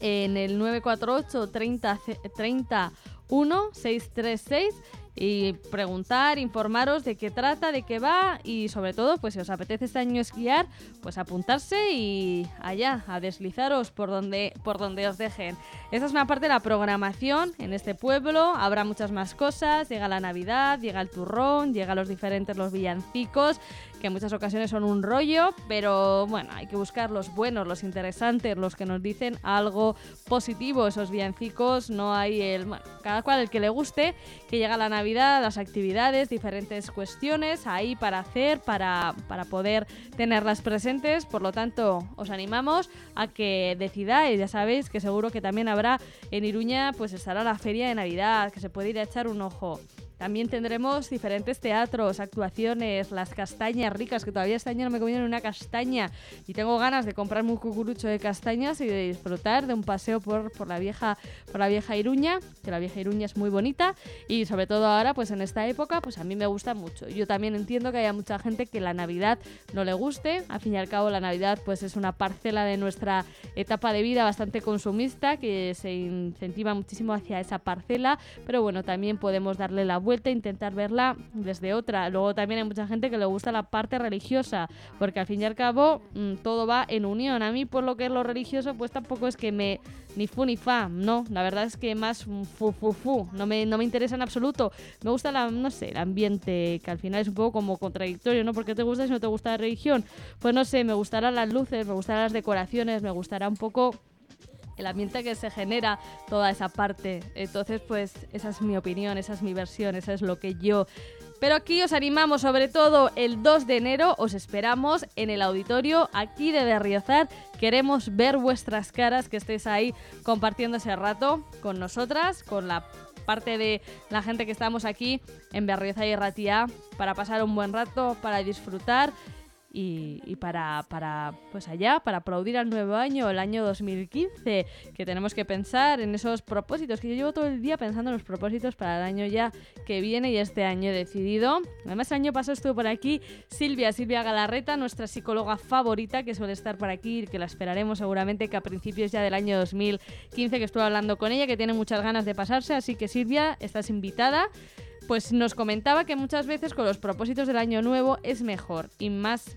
en el 948 30 30 1 636 y preguntar, informaros de qué trata, de qué va y sobre todo, pues si os apetece este año esquiar, pues apuntarse y allá, a deslizaros por donde, por donde os dejen. Esa es una parte de la programación en este pueblo, habrá muchas más cosas, llega la Navidad, llega el turrón, llega los diferentes, los villancicos, que en muchas ocasiones son un rollo, pero bueno, hay que buscar los buenos, los interesantes, los que nos dicen algo positivo, esos villancicos, no hay el, bueno, cada cual el que le guste, que llega la Navidad las actividades, diferentes cuestiones ahí para hacer, para, para poder tenerlas presentes. Por lo tanto, os animamos a que decidáis. Ya sabéis que seguro que también habrá en Iruña, pues estará la feria de Navidad, que se puede ir a echar un ojo. También tendremos diferentes teatros, actuaciones, las castañas ricas, que todavía este año no me comieron una castaña. Y tengo ganas de comprarme un cucurucho de castañas y de disfrutar de un paseo por, por, la, vieja, por la vieja Iruña, que la vieja Iruña es muy bonita. Y sobre todo ahora, pues en esta época, pues a mí me gusta mucho. Yo también entiendo que haya mucha gente que la Navidad no le guste, al fin y al cabo la Navidad pues es una parcela de nuestra etapa de vida bastante consumista que se incentiva muchísimo hacia esa parcela, pero bueno, también podemos darle la vuelta intentar verla desde otra. Luego también hay mucha gente que le gusta la parte religiosa, porque al fin y al cabo mm, todo va en unión. A mí por lo que es lo religioso, pues tampoco es que me ni fu ni fa, no, la verdad es que más fu fu fu, no me, no me interesa en absoluto. Me gusta la, no sé, el ambiente, que al final es un poco como contradictorio, ¿no? Porque te gusta si no te gusta la religión. Pues no sé, me gustarán las luces, me gustarán las decoraciones, me gustará un poco el ambiente que se genera toda esa parte. Entonces, pues esa es mi opinión, esa es mi versión, esa es lo que yo... Pero aquí os animamos, sobre todo el 2 de enero, os esperamos en el auditorio aquí de Berriozar. Queremos ver vuestras caras, que estéis ahí compartiendo ese rato con nosotras, con la parte de la gente que estamos aquí en Berriozar y Ratía, para pasar un buen rato, para disfrutar y, y para, para, pues allá, para aplaudir al nuevo año, el año 2015, que tenemos que pensar en esos propósitos, que yo llevo todo el día pensando en los propósitos para el año ya que viene y este año he decidido. Además, el año pasado estuvo por aquí Silvia, Silvia Galarreta, nuestra psicóloga favorita, que suele estar por aquí, que la esperaremos seguramente que a principios ya del año 2015, que estuve hablando con ella, que tiene muchas ganas de pasarse, así que Silvia, estás invitada pues nos comentaba que muchas veces con los propósitos del año nuevo es mejor y más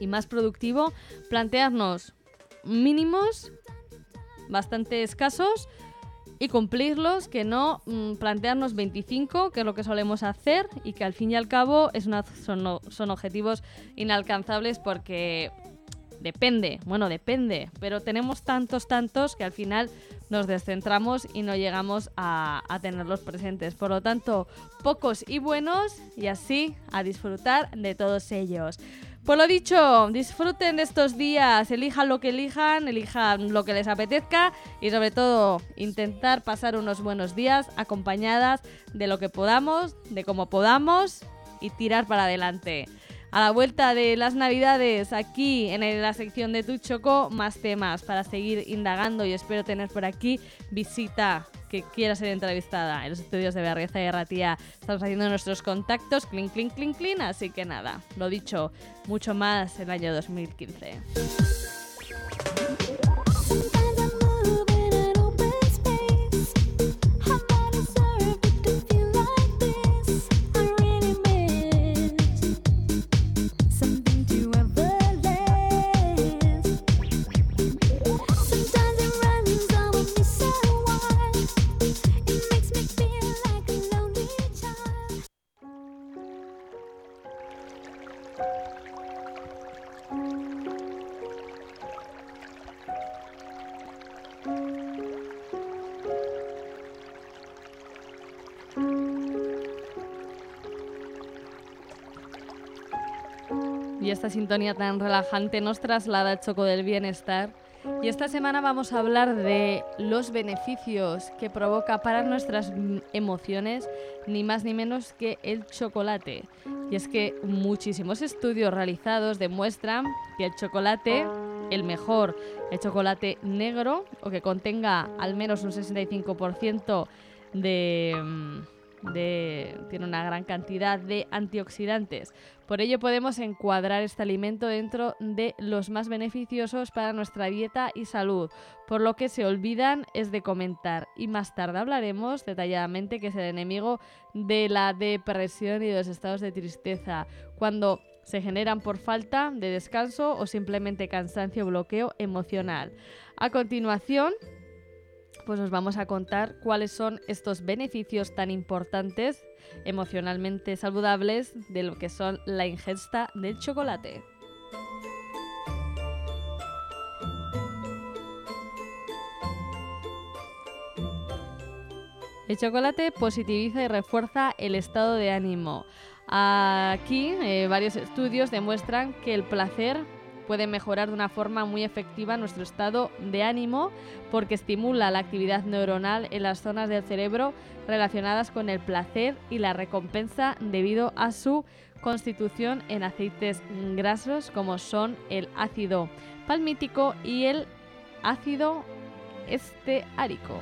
y más productivo plantearnos mínimos bastante escasos y cumplirlos, que no mm, plantearnos 25, que es lo que solemos hacer, y que al fin y al cabo son objetivos inalcanzables porque depende, bueno, depende, pero tenemos tantos, tantos que al final nos descentramos y no llegamos a, tenerlos presentes. Por lo tanto, pocos y buenos, y así a disfrutar de todos ellos. Por lo dicho, disfruten de estos días, elijan lo que elijan, elijan lo que les apetezca y sobre todo intentar pasar unos buenos días acompañadas de lo que podamos, de cómo podamos y tirar para adelante. A la vuelta de las navidades, aquí en la sección de Tu Choco, más temas para seguir indagando y espero tener por aquí visita que quiera ser entrevistada en los estudios de Berrieza y Ratía. Estamos haciendo nuestros contactos, clink, clink, clink, clink, así que nada, lo dicho, mucho más el año 2015. Y esta sintonía tan relajante nos traslada al choco del bienestar. Y esta semana vamos a hablar de los beneficios que provoca para nuestras emociones, ni más ni menos que el chocolate. Y es que muchísimos estudios realizados demuestran que el chocolate, el mejor, el chocolate negro, o que contenga al menos un 65% de, mm, tiene una gran cantidad de antioxidantes. Por ello podemos encuadrar este alimento dentro de los más beneficiosos para nuestra dieta y salud, por lo que se olvidan es de comentar y más tarde hablaremos detalladamente que es el enemigo de la depresión y de los estados de tristeza, cuando se generan por falta de descanso o simplemente cansancio o bloqueo emocional. A continuación, pues os vamos a contar cuáles son estos beneficios tan importantes emocionalmente saludables de lo que son la ingesta del chocolate. El chocolate positiviza y refuerza el estado de ánimo. Aquí eh, varios estudios demuestran que el placer puede mejorar de una forma muy efectiva nuestro estado de ánimo porque estimula la actividad neuronal en las zonas del cerebro relacionadas con el placer y la recompensa debido a su constitución en aceites grasos como son el ácido palmítico y el ácido esteárico.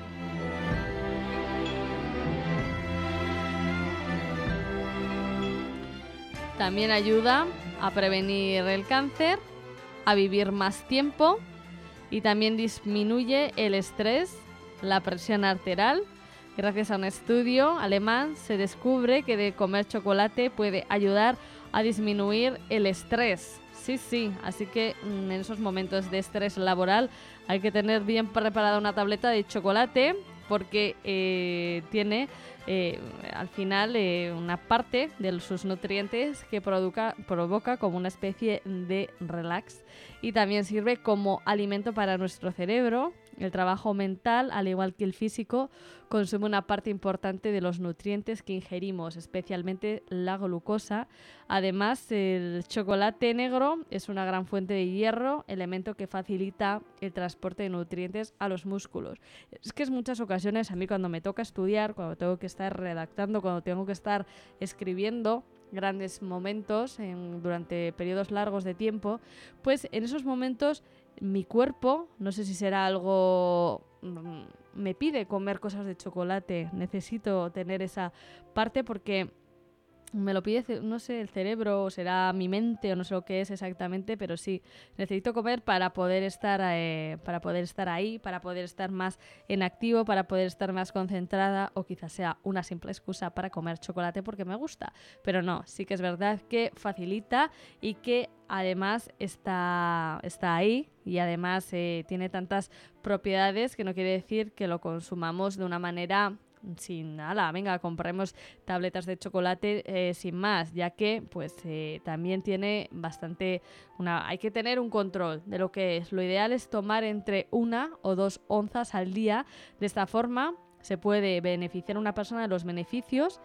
También ayuda a prevenir el cáncer, a vivir más tiempo y también disminuye el estrés, la presión arterial. Gracias a un estudio alemán se descubre que de comer chocolate puede ayudar a disminuir el estrés. Sí, sí, así que mm, en esos momentos de estrés laboral hay que tener bien preparada una tableta de chocolate porque eh, tiene eh, al final eh, una parte de sus nutrientes que provoca como una especie de relax y también sirve como alimento para nuestro cerebro. El trabajo mental, al igual que el físico, consume una parte importante de los nutrientes que ingerimos, especialmente la glucosa. Además, el chocolate negro es una gran fuente de hierro, elemento que facilita el transporte de nutrientes a los músculos. Es que en muchas ocasiones a mí cuando me toca estudiar, cuando tengo que estar redactando, cuando tengo que estar escribiendo, grandes momentos en- durante periodos largos de tiempo, pues en esos momentos mi cuerpo, no sé si será algo, mm, me pide comer cosas de chocolate, necesito tener esa parte porque me lo pide, no sé, el cerebro, o será mi mente, o no sé lo que es exactamente, pero sí, necesito comer para poder estar, eh, para poder estar ahí, para poder estar más en activo, para poder estar más concentrada, o quizás sea una simple excusa para comer chocolate porque me gusta. Pero no, sí que es verdad que facilita y que además está, está ahí y además eh, tiene tantas propiedades que no quiere decir que lo consumamos de una manera sin nada, venga, compremos tabletas de chocolate eh, sin más, ya que pues eh, también tiene bastante una hay que tener un control de lo que es. Lo ideal es tomar entre una o dos onzas al día. De esta forma se puede beneficiar a una persona de los beneficios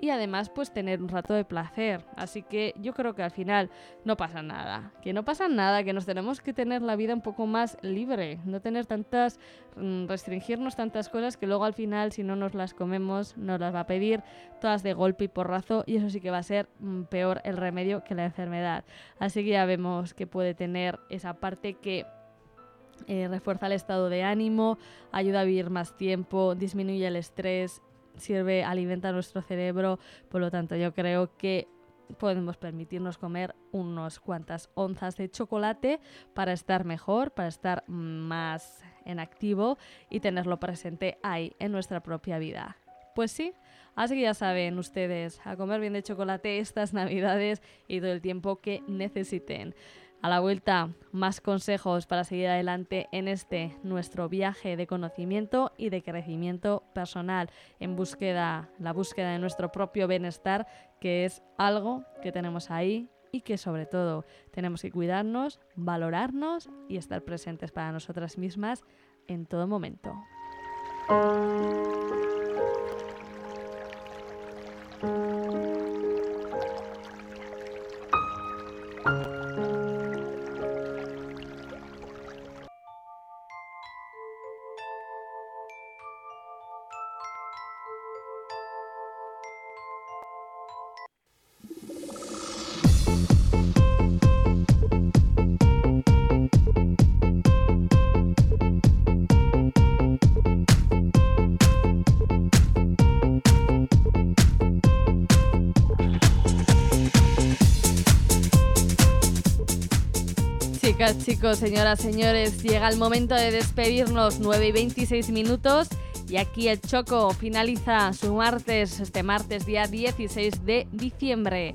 y además pues tener un rato de placer. Así que yo creo que al final no pasa nada. Que no pasa nada, que nos tenemos que tener la vida un poco más libre, no tener tantas, mm, restringirnos tantas cosas que luego al final si no nos las comemos nos las va a pedir todas de golpe y porrazo y eso sí que va a ser mm, peor el remedio que la enfermedad. Así que ya vemos que puede tener esa parte que eh, refuerza el estado de ánimo, ayuda a vivir más tiempo, disminuye el estrés, sirve, alimenta nuestro cerebro. Por lo tanto, yo creo que podemos permitirnos comer unos cuantas onzas de chocolate para estar mejor, para estar más en activo y tenerlo presente ahí en nuestra propia vida. Pues sí, así que ya saben ustedes, a comer bien de chocolate estas navidades y todo el tiempo que necesiten. A la vuelta, más consejos para seguir adelante en este nuestro viaje de conocimiento y de crecimiento personal en búsqueda, la búsqueda de nuestro propio bienestar, que es algo que tenemos ahí y que sobre todo tenemos que cuidarnos, valorarnos y estar presentes para nosotras mismas en todo momento. Chicos, señoras, señores, llega el momento de despedirnos, 9 y 26 minutos. Y aquí el Choco finaliza su martes, este martes día 16 de diciembre.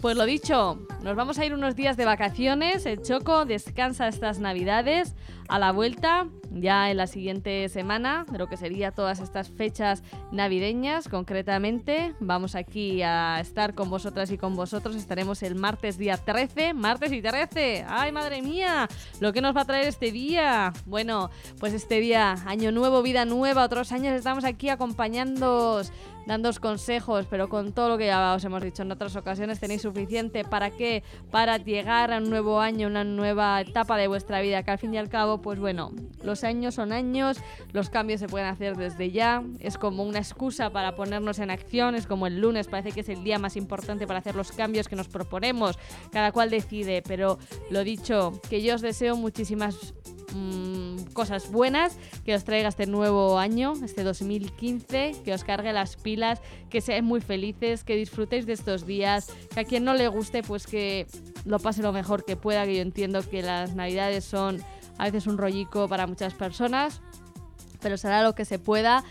Pues lo dicho, nos vamos a ir unos días de vacaciones. El Choco descansa estas navidades. A la vuelta, ya en la siguiente semana, de lo que sería todas estas fechas navideñas, concretamente, vamos aquí a estar con vosotras y con vosotros. Estaremos el martes día 13, martes y 13. ¡Ay, madre mía! Lo que nos va a traer este día. Bueno, pues este día, año nuevo, vida nueva, otros años estamos aquí acompañándoos dándoos consejos, pero con todo lo que ya os hemos dicho en otras ocasiones tenéis suficiente. Para qué, para llegar a un nuevo año, una nueva etapa de vuestra vida, que al fin y al cabo, pues bueno, los años son años, los cambios se pueden hacer desde ya, es como una excusa para ponernos en acción, es como el lunes, parece que es el día más importante para hacer los cambios que nos proponemos, cada cual decide, pero lo dicho, que yo os deseo muchísimas mm, cosas buenas que os traiga este nuevo año, este 2015, que os cargue las pilas, que seáis muy felices, que disfrutéis de estos días, que a quien no le guste, pues que lo pase lo mejor que pueda, que yo entiendo que las navidades son a veces un rollico para muchas personas, pero será lo que se pueda.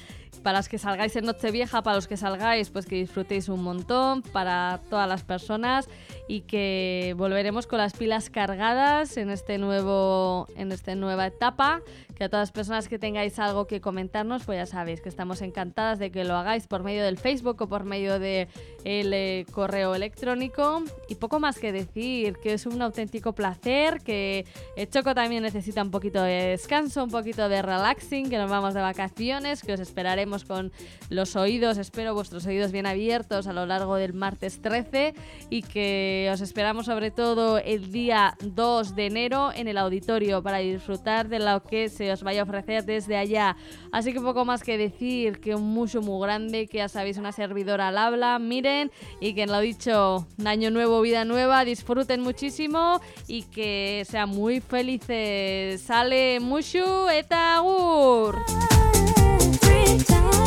Para los que salgáis en Nochevieja, para los que salgáis, pues que disfrutéis un montón, para todas las personas y que volveremos con las pilas cargadas en este nuevo en esta nueva etapa. Que a todas las personas que tengáis algo que comentarnos pues ya sabéis que estamos encantadas de que lo hagáis por medio del Facebook o por medio de el eh, correo electrónico. Y poco más que decir que es un auténtico placer que el Choco también necesita un poquito de descanso un poquito de relaxing que nos vamos de vacaciones que os esperaremos con los oídos, espero vuestros oídos bien abiertos a lo largo del martes 13 y que os esperamos sobre todo el día 2 de enero en el auditorio para disfrutar de lo que se os vaya a ofrecer desde allá. Así que poco más que decir, que un mucho muy grande, que ya sabéis, una servidora al habla, miren, y que lo dicho, año nuevo, vida nueva, disfruten muchísimo y que sean muy felices. Sale mucho eta agur. Three times.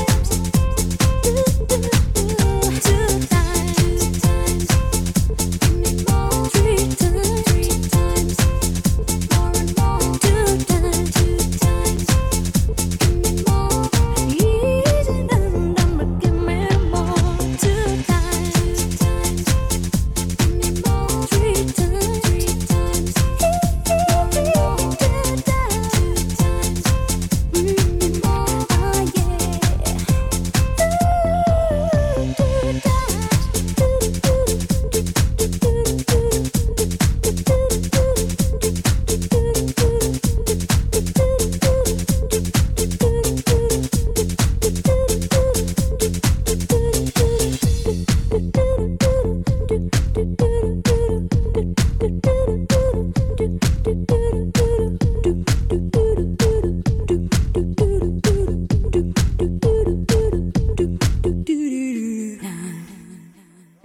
times.